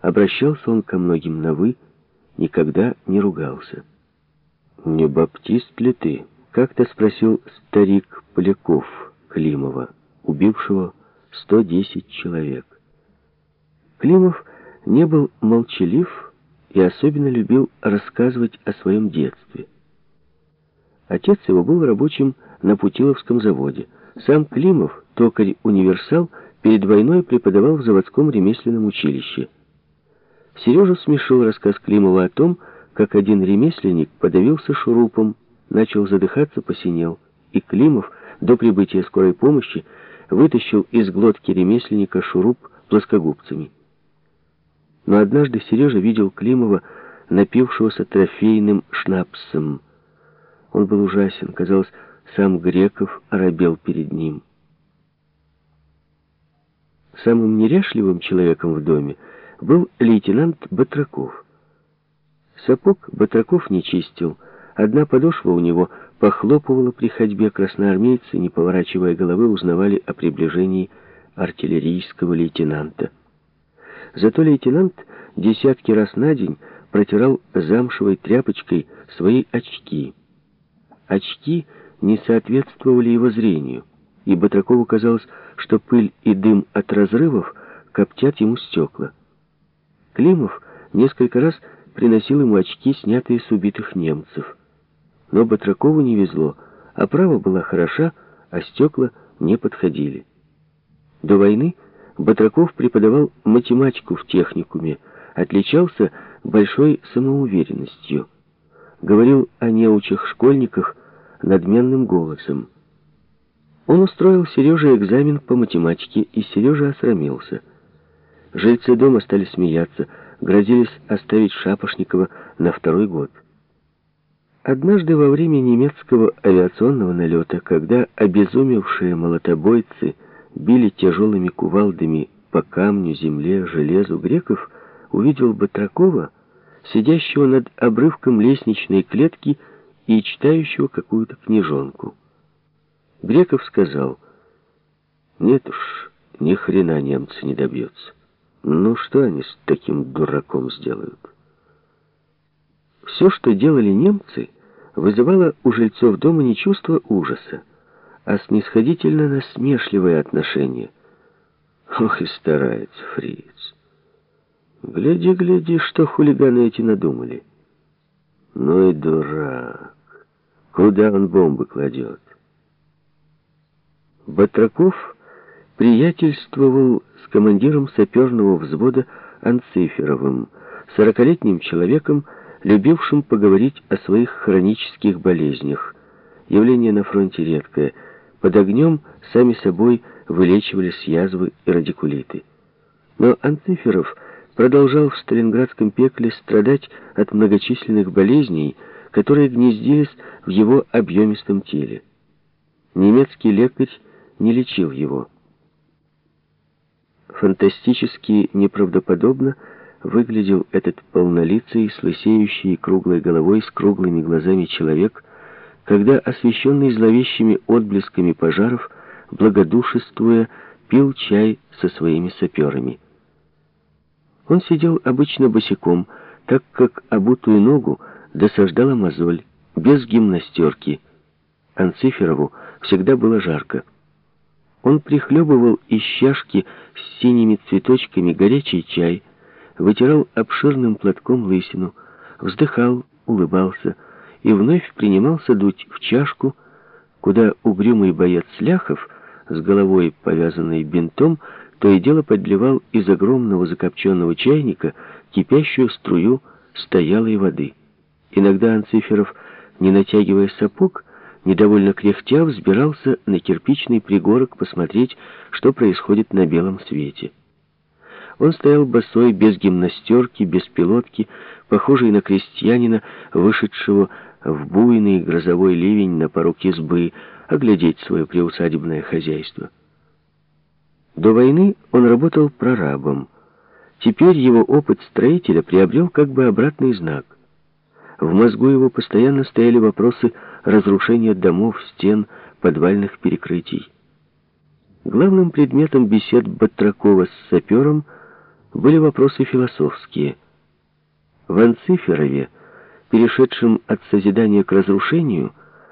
Обращался он ко многим на «вы», никогда не ругался. «Не баптист ли ты?» — как-то спросил старик Поляков Климова, убившего 110 человек. Климов не был молчалив и особенно любил рассказывать о своем детстве. Отец его был рабочим на Путиловском заводе. Сам Климов, токарь-универсал, перед войной преподавал в заводском ремесленном училище. Сережу смешил рассказ Климова о том, как один ремесленник подавился шурупом, начал задыхаться, посинел, и Климов до прибытия скорой помощи вытащил из глотки ремесленника шуруп плоскогубцами. Но однажды Сережа видел Климова, напившегося трофейным шнапсом. Он был ужасен, казалось, сам Греков оробел перед ним. Самым неряшливым человеком в доме был лейтенант Батраков. Сапог Батраков не чистил, одна подошва у него похлопывала при ходьбе красноармейцы, не поворачивая головы, узнавали о приближении артиллерийского лейтенанта. Зато лейтенант десятки раз на день протирал замшевой тряпочкой свои очки. Очки не соответствовали его зрению, и Батракову казалось, что пыль и дым от разрывов коптят ему стекла. Климов несколько раз приносил ему очки, снятые с убитых немцев. Но Батракову не везло, оправа была хороша, а стекла не подходили. До войны Батраков преподавал математику в техникуме, отличался большой самоуверенностью. Говорил о неучих школьниках надменным голосом. Он устроил Сереже экзамен по математике, и Сережа осрамился. Жильцы дома стали смеяться, грозились оставить Шапошникова на второй год. Однажды во время немецкого авиационного налета, когда обезумевшие молотобойцы били тяжелыми кувалдами по камню, земле, железу греков, увидел Батракова, сидящего над обрывком лестничной клетки и читающего какую-то книжонку. Греков сказал, «Нет уж, ни хрена немцы не добьются. Ну что они с таким дураком сделают?» Все, что делали немцы, вызывало у жильцов дома не чувство ужаса, а снисходительно насмешливое отношение. Ох и старается фриц. Гляди, гляди, что хулиганы эти надумали. Ну и дурак. Куда он бомбы кладет? Батраков приятельствовал с командиром саперного взвода Анциферовым, сорокалетним человеком, любившим поговорить о своих хронических болезнях. Явление на фронте редкое. Под огнем сами собой вылечивались язвы и радикулиты. Но Анциферов продолжал в сталинградском пекле страдать от многочисленных болезней, которые гнездились в его объемистом теле. Немецкий лекарь не лечил его. Фантастически неправдоподобно выглядел этот полнолицый, с лысеющей круглой головой, с круглыми глазами человек, когда, освещенный зловещими отблесками пожаров, благодушествуя, пил чай со своими саперами. Он сидел обычно босиком, так как обутую ногу досаждала мозоль, без гимнастерки. Анциферову всегда было жарко. Он прихлебывал из чашки с синими цветочками горячий чай, вытирал обширным платком лысину, вздыхал, улыбался и вновь принимался дуть в чашку, куда угрюмый боец Ляхов с головой, повязанной бинтом, то и дело подливал из огромного закопченного чайника кипящую струю стоялой воды. Иногда Анциферов, не натягивая сапог, недовольно кряхтя, взбирался на кирпичный пригорок посмотреть, что происходит на белом свете. Он стоял босой, без гимнастерки, без пилотки, похожий на крестьянина, вышедшего в буйный грозовой ливень на порог избы, оглядеть свое приусадебное хозяйство. До войны он работал прорабом. Теперь его опыт строителя приобрел как бы обратный знак. В мозгу его постоянно стояли вопросы разрушения домов, стен, подвальных перекрытий. Главным предметом бесед Батракова с сапером были вопросы философские. В Анциферове, перешедшем от созидания к разрушению,